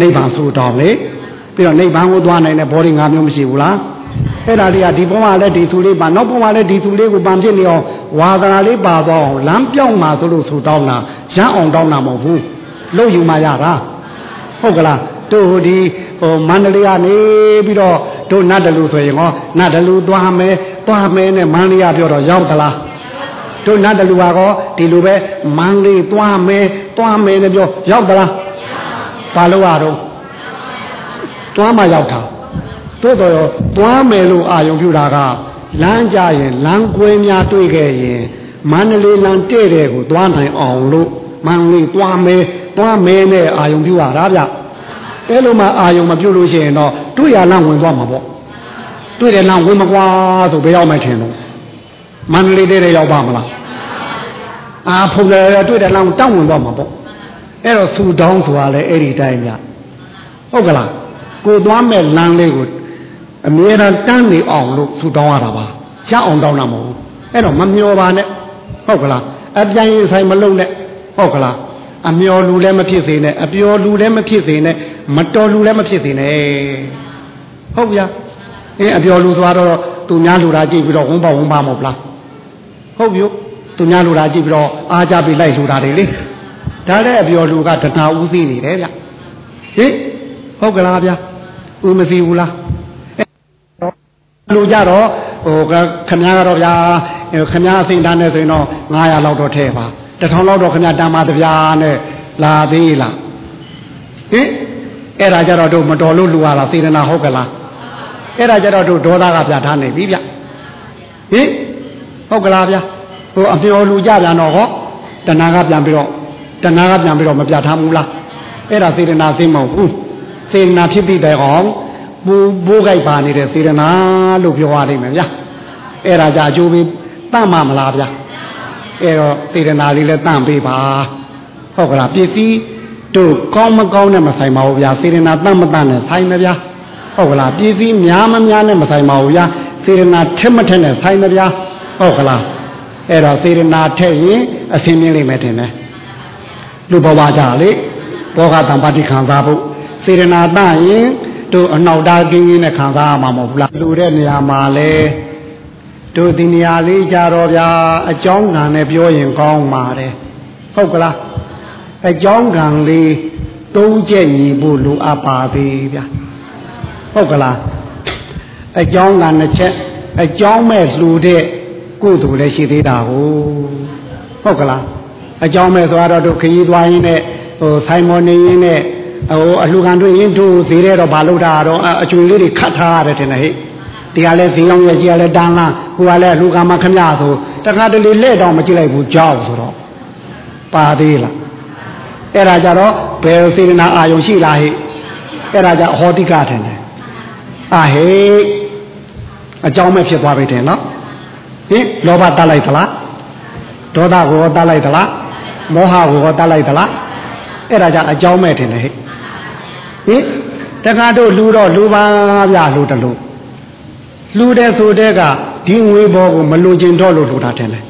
နိဗ္ဗာန်ဆူတောင်းလေ ပြီးတော့နိဗ္ဗာန်ကိုသွားနိုင်တဲ့ဘောဓိ၅မျိုးမရှိဘူးလားအဲ့ဒါလေးကဒီဘဝလည်းဒီသူလေးပါနောက်ဘဝလည်းဒီသူလေးကိုပန်ဖြစ်နေအောင်ဝါသနာလေးပါသွားအောင်လမ်းပြောင်းမှာဆိုလို့ဆူတောင်းတာရမ်းအောင်တောင်းတာမဟုတ်ဘူးလို့ယူမှရတာဟုတ်ကလားတို့ဒီဟိုမန္တလေးကနေပြီးတော့တို့နတ်တလူဆိုရင်ဟောနတ်တလူသွားမယ်သွားမယ်နဲ့မန္တလေးကပြောတော့ရောက်သလားတို့နတ်တလူကောဒီလိုပဲမန္တလေးသွားမယ်သွားမယ်နဲ့ပြောရောက်သလားဘာလို့ရတော့ သွားမှရောက်တာတို့တော့သွားမယ်လို့အာယုံပြုတာကလမ်းကြရင်လမ်းကွဲများတွေ့ခဲ့ရင်မန္တလေးလမ်းတဲ့တဲ့ကိုသွားနိုင်အောင်လို့မန္တလေးသွားမယ်သွားမယ်နဲ့အာယုံပြုရတာဗျအဲ့လိုမှအာယုံမပြုလို့ရှိရင်တော့တွေ့ရလမ်းဝင်သွားမှာပေါ့တွေ့တယ်လမ်းဝင်မကွာဆိုဘယ်ရောက်မှထင်တော့မန္တလေးတဲ့ရောက်ပါမလားအာဖုန်တယ်တွေ့တယ်လမ်းတောင်းဝင်သွားမှာပေါ့အဲ့တော့ဆူတောင်းဆိုတာလည်းအဲ့ဒီတိုင်းဗျဟုတ်ကလား ကိုသွားမဲ့လမ်းလေးကိုအမြဲတမ်းတန်းနေအောင်လို့ဆူတောင်းရတာပါရအောင်တောင်းတာမဟုတ်ဘူးအဲ့တော့မမျောပါနဲ့ဟုတ်ကလားအပြိုင်ဆိုင်မလုံးနဲ့ဟုတ်ကလားအမျောလူလည်းမဖြစ်စေနဲ့အပျော်လူလည်းမဖြစ်စေနဲ့မတော်လူလည်းမဖြစ်စေနဲ့ဟုတ်ဗျာအင်းအပျော်လူဆိုတော့သူများလူတာကြည့်ပြီးတော့ဝန်းပေါဝန်းပါမဟုတ်လားဟုတ်ပြီသူများလူတာကြည့်ပြီးတော့အားကြပြီးလိုက်လူတာတွေလေဒါတဲ့အပျော်လူကတဏှာဥသိနေတယ်ဗျဟင် ဟုတ်ကလားဗျာဦးမသိဘူးလားလူကြတော့ဟိုခမည်းကတော့ဗျာခမည်းအစိမ့်တန်းနေဆိုရင်တော့900လောက်တော့ထည့်ပါတထောင်လောက်တော့ခမည်းတမ်းပါတဗျာနဲ့လာသေးလားဟင်အဲ့ဒါကြတော့တို့မတော်လို့လူရတာစေတနာဟုတ်ကလားအဲ့ဒါကြတော့တို့ဒေါသကပြထားနေပြီဗျဟင်ဟုတ်ကလားဗျဟိုအမျောလူကြပြန်တော့ဟောတဏှာကပြန်ပြီးတော့တဏှာကပြန်ပြီးတော့မပြထားဘူးလားအဲ့ဒါစေတနာသိမဟုတ်ဘူး စေတနာဖြစ်ပြီးတဲ့ကောင်ပူဘိုးကြိုက်ပါနေတဲ့စေတနာလို့ပြောရနိုင်မယ်ဗျအဲ့ဒါကြအကျိုးပေးတတ်မှမလားဗျအဲ့တော့စေတနာလေးလည်းတန့်ပေးပါဟုတ်ကလားပစ္စည်းတို့ကောင်းမကောင်းနဲ့မဆိုင်ပါဘူးဗျာစေတနာတန့်မတန့်နဲ့ဆိုင်မဗျာဟုတ်ကလားပစ္စည်းများမများနဲ့မဆိုင်ပါဘူးဗျာစေတနာထက်မထက်နဲ့ဆိုင်မဗျာဟုတ်ကလားအဲ့တော့စေတနာထက်ရင်အစင်းမြင်လိမ့်မယ်ထင်တယ်လူဘဝကြလေဘောဂတံပါတိခံစားဖို့ စေတနာတန့်ရင်တို့အနောက်တာကင်းကင်းနဲ့ခံစားရမှာမဟုတ်ဘူးလားလူတဲ့နေရာမှာလေတို့ဒီနေရာလေးကြတော့ဗျာအကြောင်းကံနဲ့ပြောရင်ကောင်းပါတယ်ဟုတ်ကလားအကြောင်းကံလေးသုံးချက်ညီဖို့လိုအပ်ပါသေးဗျာဟုတ်ကလားအကြောင်းကံတစ်ချက်အကြောင်းမဲ့လှူတဲ့ကုသိုလ်လည်းရှိသေးတာဟုတ်ဟုတ်ကလားအကြောင်းမဲ့ဆိုတော့တို့ခရီးသွားရင်းနဲ့ဟိုဆိုင်မော်နေရင်းနဲ့ ဟိုအလှကန်တွေ့ရင်တို့သေးတဲ့တော့ဘာလို့တာတော့အကျွေလေးတွေခတ်ထားရတယ်ထင်တယ်ဟဲ့ဒီကလည်းဈေးအောင်ရဲ့ကြီးကလည်းတန်းလားဟိုကလည်းအလှကန်မှာခမရဆိုတခါတလေလက်တော့မကြည့်လိုက်ဘူးကြောက်ဆိုတော့ပါသေးလားအဲ့ဒါကြတော့ဘယ်စေတနာအာယုံရှိလားဟဲ့အဲ့ဒါကြဟောတိကထင်တယ်အာဟဲ့အကြောင်းမဲ့ဖြစ်သွားပြီတယ်နော်ဟင်လောဘတတ်လိုက်သလားဒေါသကိုတတ်လိုက်သလားမောဟကိုတတ်လိုက်သလားအဲ့ဒါကြအကြောင်းမဲ့တယ်လေဟဲ့ ဟင်တခါတို့လူတော့လူပါဗျာလူတလူလူတဲ့ဆိုတဲ့ကဒီငွေဘောကိုမလိုချင်တော့လို့လူတာတယ်လေ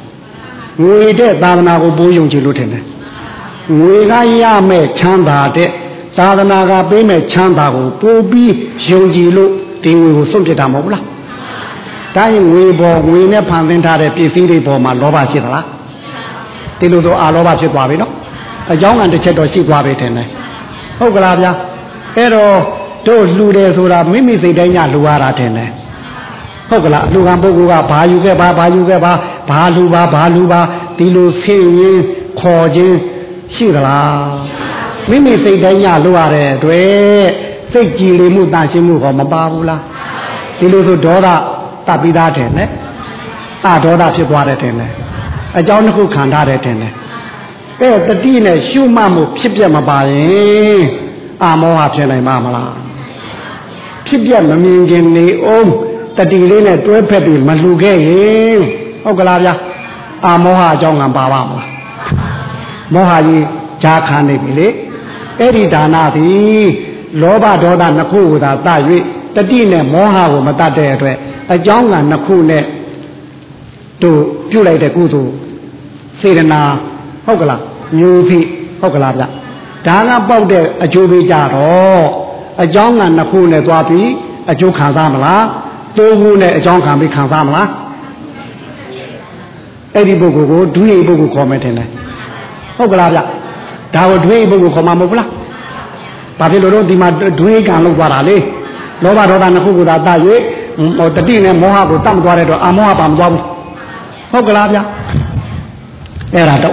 ငွေတဲ့သာသနာကိုပိုးယုံကြည်လို့တယ်လေငွေကရမဲ့ချမ်းသာတဲ့သာသနာကပေးမဲ့ချမ်းသာကိုပို့ပြီးယုံကြည်လို့ဒီငွေကိုစွန့်ပစ်တာမဟုတ်ဘူးလားဒါရင်ငွေပေါ်ငွေနဲ့ဖန်ဆင်းထားတဲ့ပစ္စည်းတွေပေါ်မှာလောဘရှိသလားဒီလိုဆိုအာလောဘဖြစ်သွားပြီနော်အကြောင်းကတစ်ချက်တော့ရှိသွားပြီထင်တယ်ဟုတ်ကလားဗျာ အဲ့တော့တို့လှူတယ်ဆိုတာမိမိစိတ်တိုင်းညလှူရတာထင်တယ်ဟုတ်ကလားအလှူခံပုဂ္ဂိုလ်ကဘာယူခဲ့ပါဘာယူခဲ့ပါဘာလှူပါဘာလှူပါဒီလိုဆင်းရင်ခေါ်ခြင်းရှိသလားမိမိစိတ်တိုင်းညလှူရတဲ့အတွက်စိတ်ကြည်လင်မှုတန်ရှင်းမှုဟောမပါဘူးလားဒီလိုဆိုဒေါသတပ်ပြီးသားတယ်နဲ့အဒေါသဖြစ်သွားတယ်တယ်နဲ့အကြောင်းတစ်ခုခံထားတယ်တယ်နဲ့အဲတတိနဲ့ရှုမှတ်မှုဖြစ်ပြမပါရင် အာမောဟဖြစ်နိုင်မှာမလားဖြစ်ပြမမြင်ခင်နေအောင်တတိလေးနဲ့တွဲဖက်ပြီးမလှူခဲ့ရင်ဟုတ်ကလားဗျာအာမောဟအကြောင်းကပါပါမလားမောဟကြီးဈာခံနေပြီလေအဲ့ဒီဒါနသည်လောဘဒေါသနှစ်ခုကိုသာတ၍တတိနဲ့မောဟကိုမတတ်တဲ့အတွက်အကြောင်းကနှစ်ခုနဲ့တို့ပြုတ်လိုက်တဲ့ကုသိုလ်စေတနာဟုတ်ကလားမျိုးဖိဟုတ်ကလားဗျ ဒါကပေါက်တဲ့အကျိုးပေးကြတော့အကြောင်းကနှစ်ခုနဲ့သွားပြီးအကျိုးခံစားမလားသုံးခုနဲ့အကြောင်းခံပြီးခံစားမလားအဲ့ဒီပုဂ္ဂိုလ်ကိုဒုရိပုဂ္ဂိုလ်ခေါ်မယ်ထင်တယ်ဟုတ်ကလားဗျဒါကိုဒုရိပုဂ္ဂိုလ်ခေါ်မှာမဟုတ်ဘူးလားဘာဖြစ်လို့တော့ဒီမှာဒွေးကံလောက်သွားတာလေလောဘဒေါသနှစ်ခုကိုသာတတ်၍ဟိုတတိနဲ့မောဟကိုတတ်မသွားတဲ့တော့အမောဟပါမသွားဘူးဟုတ်ကလားဗျအဲ့ဒါတူ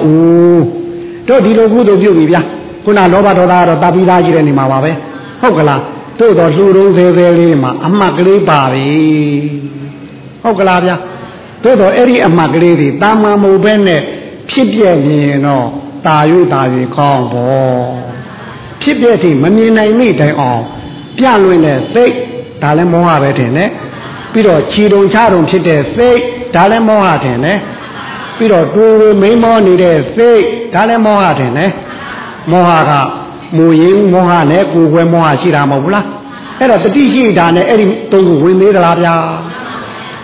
တို့ဒီလိုကုသိုလ်ပြုပြီဗျ ခုနလောဘဒေါသကတော့တပိသားကြီးတဲ့နေမှာပါပဲဟုတ်ကလားတို့တော့လှူတုံးသေးသေးလေးမှာအမှတ်ကလေးပါပြီဟုတ်ကလားဗျတို့တော့အဲ့ဒီအမှတ်ကလေးတွေတာမန်မဟုတ်ဘဲနဲ့ဖြစ်ပြမြင်တော့တာ၍တာ၍ကောင်းပေါ့ဖြစ်ပြတိမမြင်နိုင်မိတိုင်အောင်ပြလွင်တဲ့စိတ်ဒါလည်းမောဟပဲထင်တယ်ပြီးတော့ခြီတုံချတုံဖြစ်တဲ့စိတ်ဒါလည်းမောဟထင်တယ်ပြီးတော့တူဝေမိန်မောနေတဲ့စိတ်ဒါလည်းမောဟထင်တယ် မောဟကမူရင်းမောဟနဲ့ကိုယ်ွယ်မောဟရှိတာမဟုတ်ဘူးလားအဲ့တော့တတိရှိတာနဲ့အဲ့ဒီတုံးကိုဝင်သေးသလားဗျာ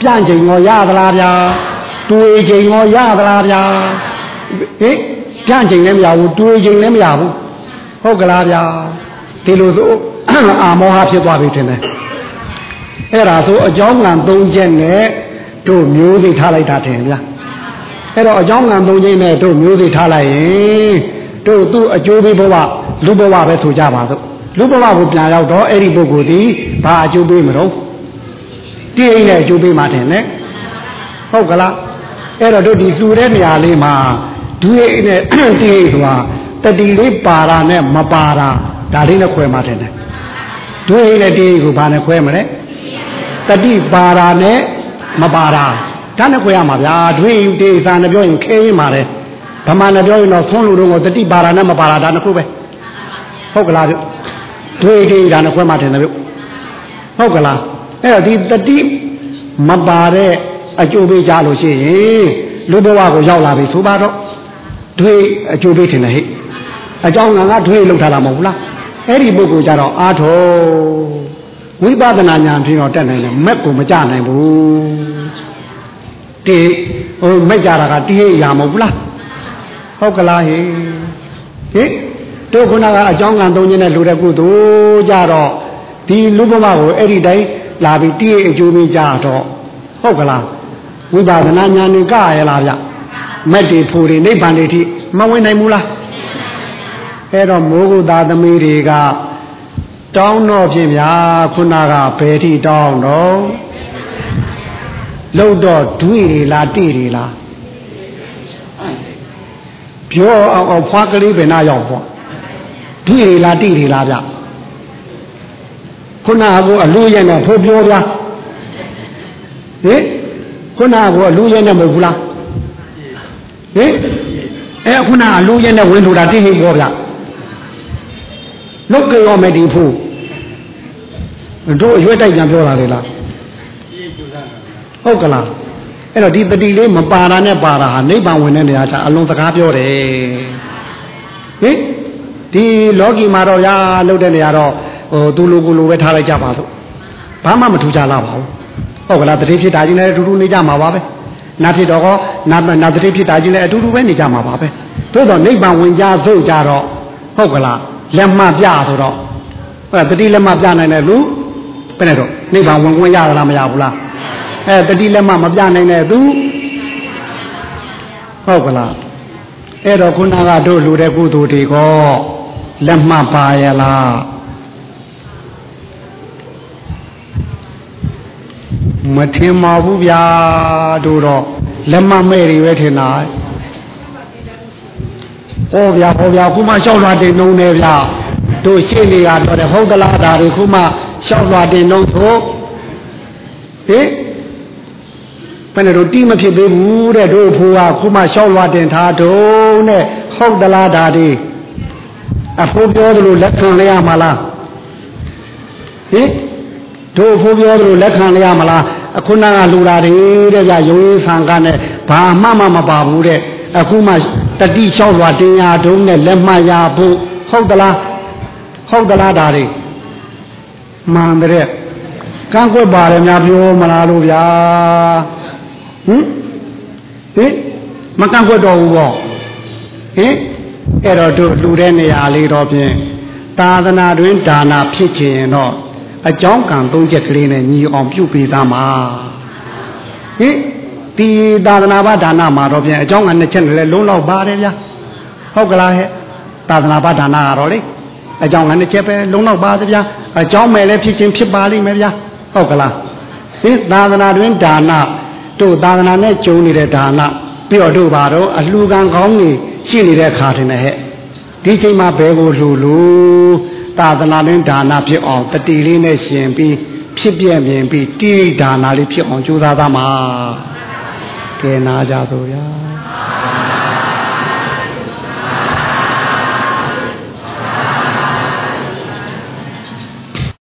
ပြန့်ချိန်ရောရသလားဗျာတွေးချိန်ရောရသလားဗျာဟင်ပြန့်ချိန်လည်းမရဘူးတွေးချိန်လည်းမရဘူးဟုတ်ကလားဗျာဒီလိုဆိုအာမောဟဖြစ်သွားပြီထင်တယ်အဲ့ဒါဆိုအကြောင်းကံ၃ချက်နဲ့တို့မျိုးစိထားလိုက်တာထင်ဗျာအဲ့တော့အကြောင်းကံ၃ချက်နဲ့တို့မျိုးစိထားလိုက်ရင် တို့သူ့အကျိုးပေးဘဝလူဘဝပဲဆိုကြပါစို့လူဘဝကိုပြန်ရောက်တော့အဲ့ဒီပုဂ္ဂိုလ်ဒီဘာအကျိုးပေးမလို့တိအိမ်နဲ့အကျိုးပေးမှထင်တယ်ဟုတ်ကလားအဲ့တော့တို့ဒီလှူတဲ့နေရာလေးမှာဒွေနဲ့တိအိမ်ဆိုတာတတိလေးပါတာနဲ့မပါတာဒါလေးနဲ့ခွဲမှထင်တယ်ဒွေနဲ့တိအိမ်ကိုဘာနဲ့ခွဲမလဲတတိပါတာနဲ့မပါတာဒါနဲ့ခွဲရမှာဗျာဒွေယူတိအိမ်စာနဲ့ပြောရင်ခဲရင်ပါလေ ဗမာနဲ့ပြောရင်တော့ဆုံးလူတို့ကတတိပါတာနဲ့မပါတာဒါနှစ်ခုပဲဟုတ်ကလားဗျဒွေတိအိမ်ဒါနဲ့ခွဲမှထင်တယ်ဗျဟုတ်ကလားအဲ့တော့ဒီတတိမပါတဲ့အကျိုးပေးကြလို့ရှိရင်လူဘဝကိုရောက်လာပြီဆိုပါတော့ဒွေအကျိုးပေးထင်တယ်ဟဲ့အကြောင်းကငါဒွေလောက်ထားတာမဟုတ်ဘူးလားအဲ့ဒီပုဂ္ဂိုလ်ကြတော့အာထောဝိပဿနာဉာဏ်ဖြင့်တော့တက်နိုင်တယ်မက်ကိုမကြနိုင်ဘူးတေဟိုမက်ကြတာကတိဟိရာမဟုတ်ဘူးလား ဟုတ်ကလားဟေဟိတို့ခုနကအကြောင်းကံသုံးခြင်းနဲ့လူတဲ့ကုသိုလ်ကြတော့ဒီလူဘဝကိုအဲ့ဒီတိုင်းလာပြီးတိဟိအကျိုးပေးကြတော့ဟုတ်ကလားဝိပဿနာဉာဏ်နဲ့ကရလားဗျမက်တွေဖို့တွေနိဗ္ဗာန်တွေထိမဝင်နိုင်ဘူးလားအဲ့တော့မိုးကုသားသမီးတွေကတောင်းတော့ဖြင့်ဗျာခုနကဘယ်ထိတောင်းတော့လုံတော့ဒွေတွေလားတိတွေလားဟ ပြောအောင်အောင်ဖွားကလေးပဲနာရောက်ပေါ့ဒီရီလားတိရီလားဗျခုနကအလူရဲ့နဲ့ထိုးပြောဗျာဟင်ခုနကအလူရဲ့နဲ့မဟုတ်ဘူးလားဟင်အဲခုနအလူရဲ့နဲ့ဝင်လို့တာတိဟိပေါ်ဗျလုတ်ကြောမယ်ဒီဖို့တို့အရွက်တိုက်ပြန်ပြောတာလေလားဟုတ်ကလား အဲ့တော့ဒီတတိလေးမပါတာနဲ့ပါတာဟာနိဗ္ဗာန်ဝင်တဲ့နေရာချအလုံးစကားပြောတယ်ဟင်ဒီလောကီမှာတော့ရာလုတ်တဲ့နေရာတော့ဟိုသူလိုကိုလိုပဲထားလိုက်ကြပါလို့ဘာမှမထူကြလာပါဘူးဟုတ်ကလားတတိဖြစ်တာကြီးလည်းအတူတူနေကြမှာပါပဲနာဖြစ်တော့ကောနာနာတတိဖြစ်တာကြီးလည်းအတူတူပဲနေကြမှာပါပဲသို့တော့နိဗ္ဗာန်ဝင်ကြသို့ကြတော့ဟုတ်ကလားလက်မှပြဆိုတော့အဲ့တတိလက်မှပြနိုင်တဲ့လူဘယ်နဲ့တော့နိဗ္ဗာန်ဝင်ခွင့်ရလားမရဘူးလား အဲတတိလက်မှမပြနိုင်တဲ့သူဟုတ်ကလားအဲ့တော့ခုနကတို့လူတဲ့ကုသိုလ်တွေကလက်မှပါရလားမထင်ပါဘူးဗျာတို့တော့လက်မှမဲ့တွေပဲထင်တာဟောဗျာဟောဗျာခုမှလျှောက်လာတင်နှုံးနေဗျာတို့ရှေ့နေကတော့တယ်ဟုတ်သလားဒါတွေခုမှလျှောက်လာတင်နှုံးဆိုဟင် ဘယ်နဲ့တော့တီးမဖြစ်သေးဘူးတဲ့တို့ဖိုးကခုမှလျှောက်လာတင်ထားတုံးတဲ့ဟုတ်သလားဒါတွေအဖိုးပြောသလိုလက်ခံရရမလားဟင်တို့ဖိုးပြောသလိုလက်ခံရရမလားအခုနကလူလာတယ်တဲ့ဗျရုံးဆန်ကနဲ့ဘာမှမမပါဘူးတဲ့အခုမှတတိလျှောက်လွာတင်ရတုံးနဲ့လက်မှတ်ရဖို့ဟုတ်သလားဟုတ်သလားဒါတွေမှန်တဲ့ကန့်ကွက်ပါတယ်များပြောမလားလို့ဗျာ ဟင်ဟင်မကန့်ကွက်တော့ဘူးပေါ့ဟင်အဲ့တော့တို့လူတဲ့နေရာလေးတော့ဖြင့်သာသနာတွင်ဒါနာဖြစ်ခြင်းတော့အကြောင်းကံသုံးချက်ကလေးနဲ့ညီအောင်ပြုပေးသားမှာဟင်ဒီသာသနာ့ဘာဒါနမှာတော့ဖြင့်အကြောင်းကနှစ်ချက်နဲ့လည်းလုံးလောက်ပါတယ်ဗျာဟုတ်ကလားဟဲ့သာသနာ့ဘာဒါနကတော့လေအကြောင်းကနှစ်ချက်ပဲလုံးလောက်ပါသဗျာအကြောင်းမဲ့လည်းဖြစ်ခြင်းဖြစ်ပါလိမ့်မယ်ဗျာဟုတ်ကလားဒီသာသနာတွင်ဒါန တို့သာသနာနဲ့ကျုံနေတဲ့ဒါနပြီးတော့တို့ပါတော့အလှကံကောင်းကြီးရှိနေတဲ့ခါထင်တယ်ဟဲ့ဒီချိန်မှာဘယ်ကိုလှူလို့သာသနာတွင်ဒါနဖြစ်အောင်တတိလေးနဲ့ရှင်ပြီးဖြစ်ပြမြင်ပြီးတိဒါနာလေးဖြစ်အောင်ကြိုးစားသားမှာကဲနာကြသို့ဗျာ